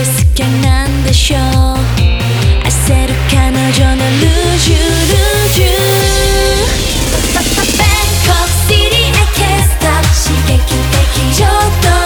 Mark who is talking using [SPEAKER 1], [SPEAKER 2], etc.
[SPEAKER 1] て好きなんでしょう焦る彼女のルージュルージュ。Bangkok City エキスタ刺激的ちょっと